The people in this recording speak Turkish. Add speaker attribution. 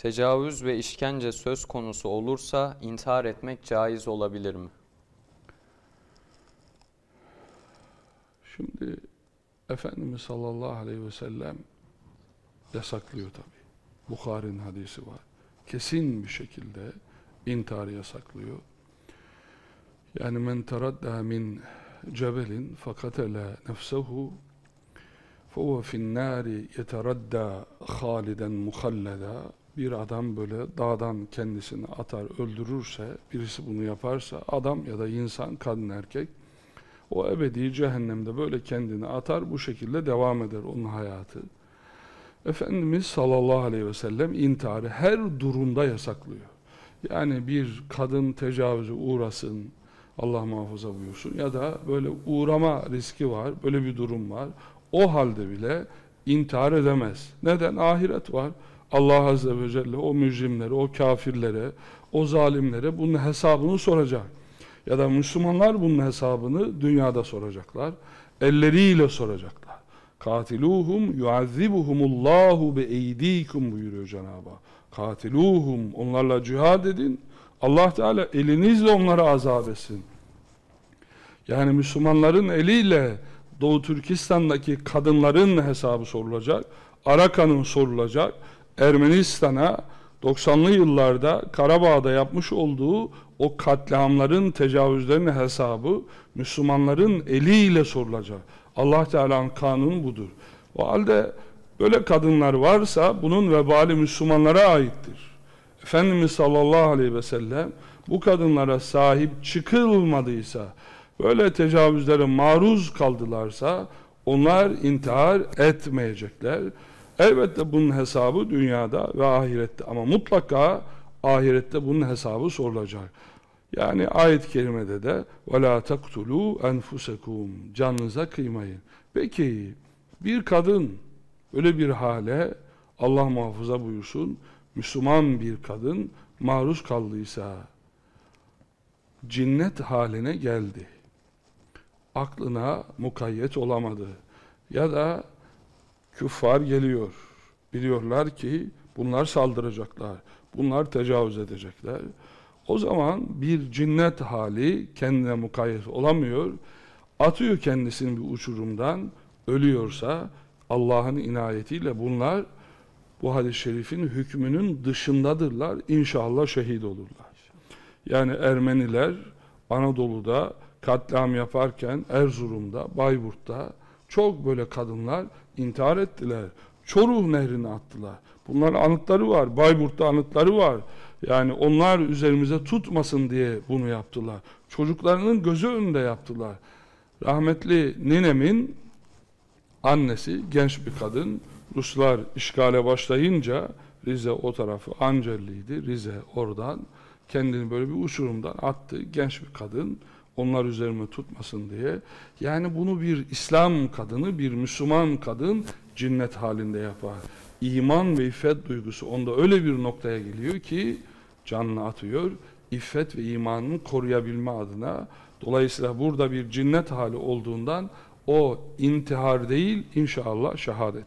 Speaker 1: Tecavüz ve işkence söz konusu olursa intihar etmek caiz olabilir mi?
Speaker 2: Şimdi Efendimiz sallallahu aleyhi ve sellem yasaklıyor tabi. Bukhari'nin hadisi var. Kesin bir şekilde intiharı yasaklıyor. Yani men teradda min cebelin fakatele nefsehu فَهُوَ فِي النَّارِ يَتَرَدَّى خَالِدًا مُخَلَّدًا bir adam böyle dağdan kendisini atar, öldürürse, birisi bunu yaparsa, adam ya da insan, kadın erkek, o ebedi cehennemde böyle kendini atar, bu şekilde devam eder onun hayatı. Efendimiz sallallahu aleyhi ve sellem intiharı her durumda yasaklıyor. Yani bir kadın tecavüze uğrasın, Allah muhafaza buyursun ya da böyle uğrama riski var, böyle bir durum var. O halde bile intihar edemez. Neden? Ahiret var. Allah Azze ve Celle o mücrimlere, o kafirlere, o zalimlere bunun hesabını soracak. Ya da Müslümanlar bunun hesabını dünyada soracaklar. Elleriyle soracaklar. Katiluhum yuazzibuhumullahu eydikum buyuruyor Cenab-ı Hak. Katiluhum onlarla cihad edin. Allah Teala elinizle onları azap etsin. Yani Müslümanların eliyle Doğu Türkistan'daki kadınların hesabı sorulacak. Arakan'ın sorulacak. Ermenistan'a 90'lı yıllarda Karabağ'da yapmış olduğu o katliamların, tecavüzlerin hesabı Müslümanların eliyle sorulacak. Allah Teala'nın kanunu budur. O halde böyle kadınlar varsa bunun vebali Müslümanlara aittir. Efendimiz sallallahu aleyhi ve sellem bu kadınlara sahip çıkılmadıysa, böyle tecavüzlere maruz kaldılarsa onlar intihar etmeyecekler. Elbette bunun hesabı dünyada ve ahirette ama mutlaka ahirette bunun hesabı sorulacak. Yani ayet-i kerimede de وَلَا تَقْتُلُوا أَنْفُسَكُمْ Canınıza kıymayın. Peki bir kadın öyle bir hale Allah muhafaza buyursun Müslüman bir kadın maruz kaldıysa cinnet haline geldi. Aklına mukayyet olamadı. Ya da küffar geliyor. Biliyorlar ki bunlar saldıracaklar. Bunlar tecavüz edecekler. O zaman bir cinnet hali kendine mukayyet olamıyor. Atıyor kendisini bir uçurumdan. Ölüyorsa Allah'ın inayetiyle bunlar bu hadis-i şerifin hükmünün dışındadırlar. İnşallah şehit olurlar. Yani Ermeniler Anadolu'da katliam yaparken Erzurum'da, Bayburt'ta çok böyle kadınlar intihar ettiler. Çoruh nehrine attılar. Bunların anıtları var. Bayburt'ta anıtları var. Yani onlar üzerimize tutmasın diye bunu yaptılar. Çocuklarının gözü önünde yaptılar. Rahmetli ninemin annesi genç bir kadın. Ruslar işgale başlayınca Rize o tarafı Ancelli'ydi. Rize oradan kendini böyle bir uçurumdan attı. Genç bir kadın onlar üzerime tutmasın diye. Yani bunu bir İslam kadını, bir Müslüman kadın cinnet halinde yapar. İman ve iffet duygusu onda öyle bir noktaya geliyor ki canını atıyor. İffet ve imanını koruyabilme adına. Dolayısıyla burada bir cinnet hali olduğundan o intihar değil inşallah şehadet.